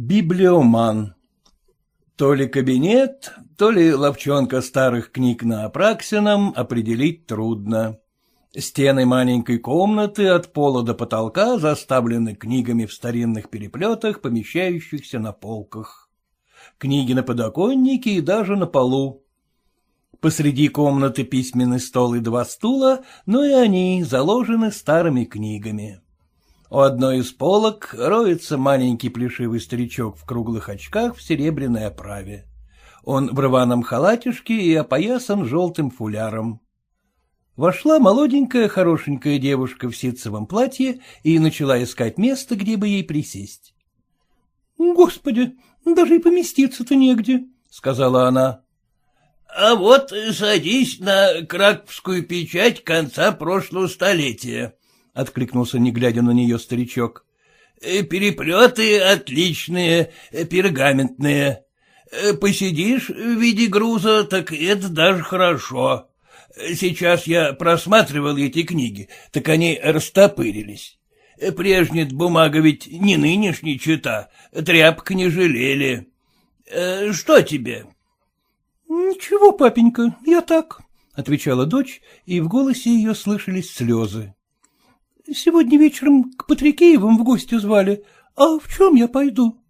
Библиоман То ли кабинет, то ли ловчонка старых книг на Апраксином определить трудно. Стены маленькой комнаты от пола до потолка заставлены книгами в старинных переплетах, помещающихся на полках. Книги на подоконнике и даже на полу. Посреди комнаты письменный стол и два стула, но и они заложены старыми книгами. У одной из полок роется маленький плешивый старичок в круглых очках в серебряной оправе. Он в рваном халатишке и опоясан желтым фуляром. Вошла молоденькая хорошенькая девушка в ситцевом платье и начала искать место, где бы ей присесть. — Господи, даже и поместиться-то негде, — сказала она. — А вот садись на краковскую печать конца прошлого столетия, — откликнулся, не глядя на нее, старичок. «Э, — Переплеты отличные, э, пергаментные. Э, посидишь в виде груза, так это даже хорошо. Сейчас я просматривал эти книги, так они растопырились. Прежняя бумага ведь не нынешняя чита, тряпок не жалели. Что тебе? — Ничего, папенька, я так, — отвечала дочь, и в голосе ее слышались слезы. Сегодня вечером к Патрикеевым в гости звали. А в чем я пойду?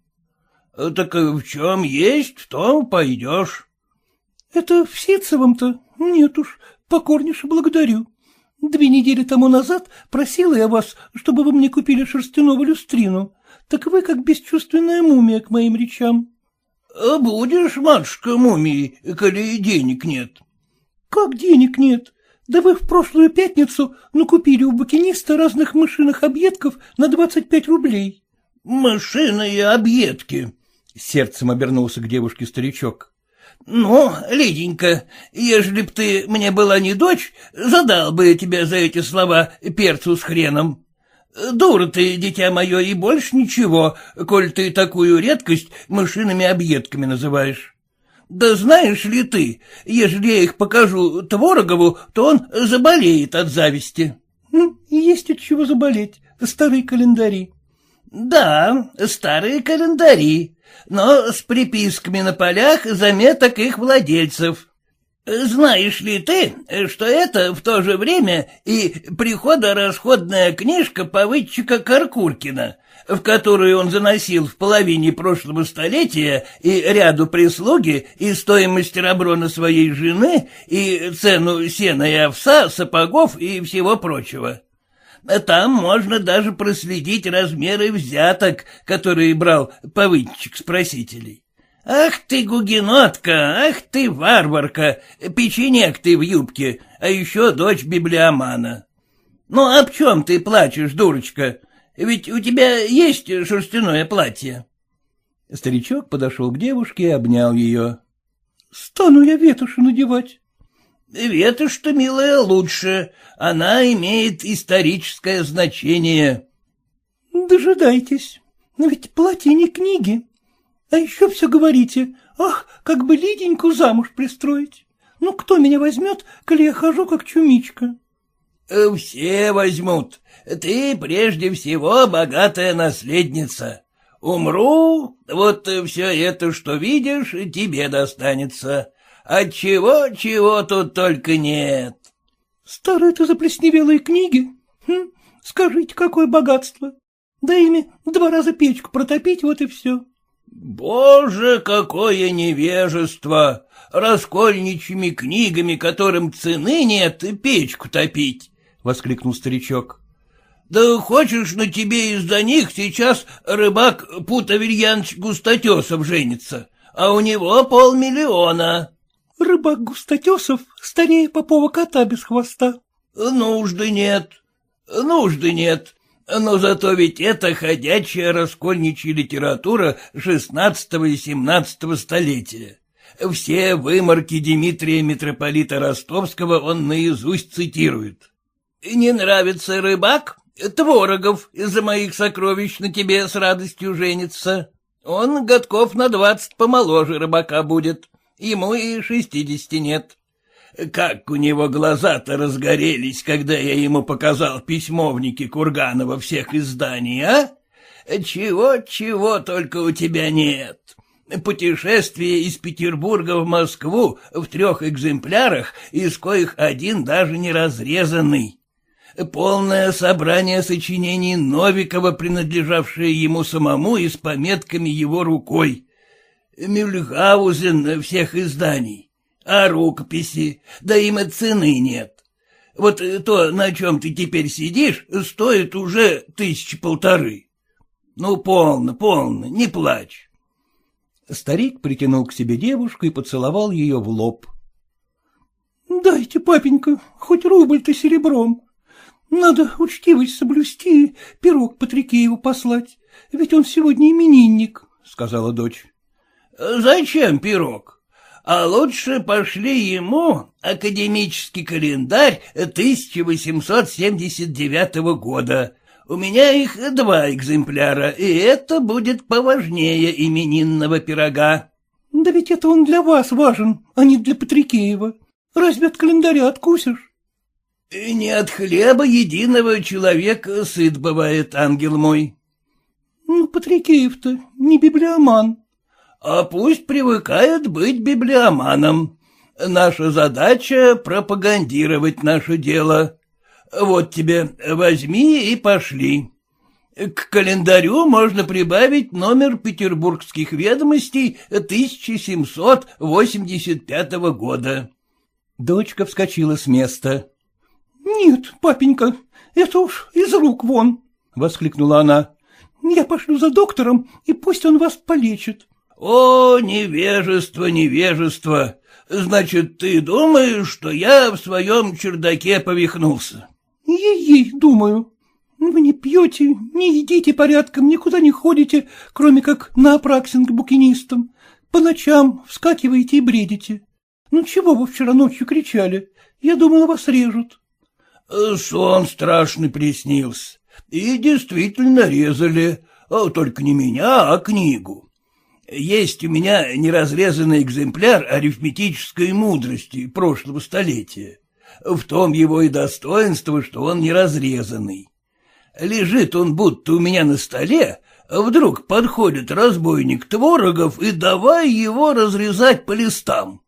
— Так в чем есть, в том пойдешь. — Это в Ситцевом-то? Нет уж, покорнейше благодарю. Две недели тому назад просила я вас, чтобы вы мне купили шерстяного люстрину. Так вы как бесчувственная мумия к моим речам. — Будешь, матушка, мумией, коли денег нет. — Как денег нет? Да вы в прошлую пятницу накупили у букиниста разных мышиных объедков на двадцать пять рублей. — Мышиные объедки, — сердцем обернулся к девушке старичок. — Ну, Лиденька, ежели б ты мне была не дочь, задал бы я тебя за эти слова перцу с хреном. Дура ты, дитя мое, и больше ничего, коль ты такую редкость мышиными объедками называешь. Да знаешь ли ты, ежели я их покажу Творогову, то он заболеет от зависти. — Есть от чего заболеть. Старые календари. — Да, старые календари, но с приписками на полях заметок их владельцев. Знаешь ли ты, что это в то же время и приходо-расходная книжка повыдчика Каркуркина, в которую он заносил в половине прошлого столетия и ряду прислуги, и стоимость раброна своей жены, и цену сена и овса, сапогов и всего прочего. Там можно даже проследить размеры взяток, которые брал повыдчик с просителей. Ах ты, гугенотка, ах ты, варварка, печенек ты в юбке, а еще дочь библиомана. Ну, об чем ты плачешь, дурочка? Ведь у тебя есть шерстяное платье. Старичок подошел к девушке и обнял ее. — Стану я ветоши надевать. — Ветошь-то, милая, лучше. Она имеет историческое значение. — Дожидайтесь. Но ведь платье не книги. А еще все говорите, ах, как бы Лиденьку замуж пристроить. Ну, кто меня возьмет, коли я хожу, как чумичка? — Все возьмут. Ты прежде всего богатая наследница. Умру, вот все это, что видишь, тебе достанется. От чего, чего тут только нет. Старые-то заплесневелые книги. Хм, скажите, какое богатство. Да ими два раза печку протопить, вот и все. Боже, какое невежество! Раскольничьими книгами, которым цены нет, печку топить! — воскликнул старичок. — Да хочешь, на тебе из-за них сейчас рыбак Пут Аверьянович Густотесов женится, а у него полмиллиона. — Рыбак Густотесов старее попова кота без хвоста. — Нужды нет, нужды нет, но зато ведь это ходячая раскольничья литература шестнадцатого и семнадцатого столетия. Все выморки Дмитрия митрополита Ростовского он наизусть цитирует. Не нравится рыбак? Творогов из-за моих сокровищ на тебе с радостью женится. Он годков на двадцать помоложе рыбака будет, ему и шестидесяти нет. Как у него глаза-то разгорелись, когда я ему показал письмовники Курганова всех изданий, а? Чего-чего только у тебя нет. Путешествие из Петербурга в Москву в трех экземплярах, из коих один даже не разрезанный. Полное собрание сочинений Новикова, принадлежавшее ему самому и с пометками его рукой. Мюльгаузен всех изданий, а рукописи, да им и цены нет. Вот то, на чем ты теперь сидишь, стоит уже тысячи полторы. Ну, полно, полно, не плачь. Старик притянул к себе девушку и поцеловал ее в лоб. — Дайте, папенька, хоть рубль-то серебром. Надо учтивость соблюсти, пирог Патрикееву послать, ведь он сегодня именинник, — сказала дочь. — Зачем пирог? А лучше пошли ему академический календарь 1879 года. У меня их два экземпляра, и это будет поважнее именинного пирога. — Да ведь это он для вас важен, а не для Патрикеева. Разве от календаря откусишь? — Не от хлеба единого человека сыт бывает, ангел мой. — Ну, Патрикеев-то не библиоман. — А пусть привыкает быть библиоманом. Наша задача — пропагандировать наше дело. Вот тебе, возьми и пошли. К календарю можно прибавить номер петербургских ведомостей 1785 года. Дочка вскочила с места. — Нет, папенька, это уж из рук вон, — воскликнула она. — Я пошлю за доктором, и пусть он вас полечит. — О, невежество, невежество! Значит, ты думаешь, что я в своем чердаке повихнулся? Ей-ей, думаю. Вы не пьете, не едите порядком, никуда не ходите, кроме как на Апраксин к букинистам. По ночам вскакиваете и бредите. Ну чего вы вчера ночью кричали? Я думала, вас режут. Сон страшный приснился. И действительно резали, а только не меня, а книгу. Есть у меня неразрезанный экземпляр арифметической мудрости прошлого столетия. В том его и достоинство, что он не разрезанный. Лежит он будто у меня на столе, а вдруг подходит разбойник Творогов и давай его разрезать по листам.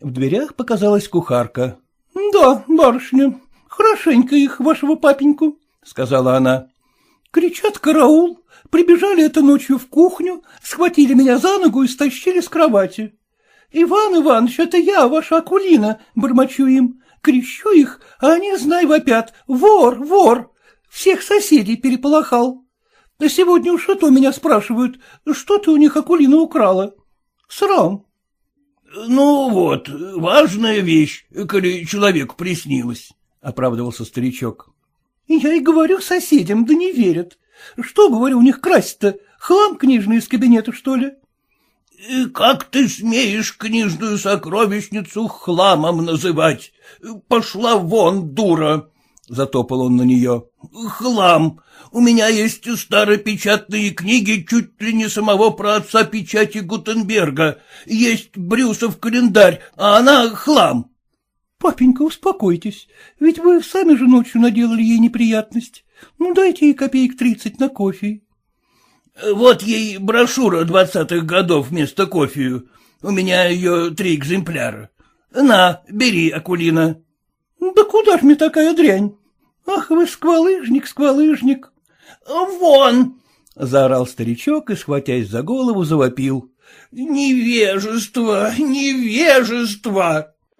В дверях показалась кухарка. — Да, барышня, хорошенько их, вашего папеньку, — сказала она. — Кричат караул, прибежали это ночью в кухню, схватили меня за ногу и стащили с кровати. — Иван Иванович, это я, ваша Акулина, — бормочу им. Крещу их, а они, знай, вопят. Вор, вор! Всех соседей переполохал. Сегодня уж что меня спрашивают, что ты у них Акулина украла? Срам. — Ну вот, важная вещь, коли человеку приснилось, — оправдывался старичок. — Я и говорю соседям, да не верят. Что, говорю, у них красть-то? Хлам книжный из кабинета, что ли? — Как ты смеешь книжную сокровищницу хламом называть? Пошла вон, дура! — затопал он на нее. — Хлам! У меня есть старопечатные книги чуть ли не самого праотца печати Гутенберга. Есть Брюсов календарь, а она хлам. — Папенька, успокойтесь, ведь вы сами же ночью наделали ей неприятность. Ну, дайте ей копеек тридцать на кофе. Вот ей брошюра двадцатых годов вместо кофею. У меня ее три экземпляра. На, бери, Акулина. Да куда ж мне такая дрянь? Ах, вы сквалыжник, сквалыжник. Вон! — заорал старичок и, схватясь за голову, завопил. — Невежество, невежество!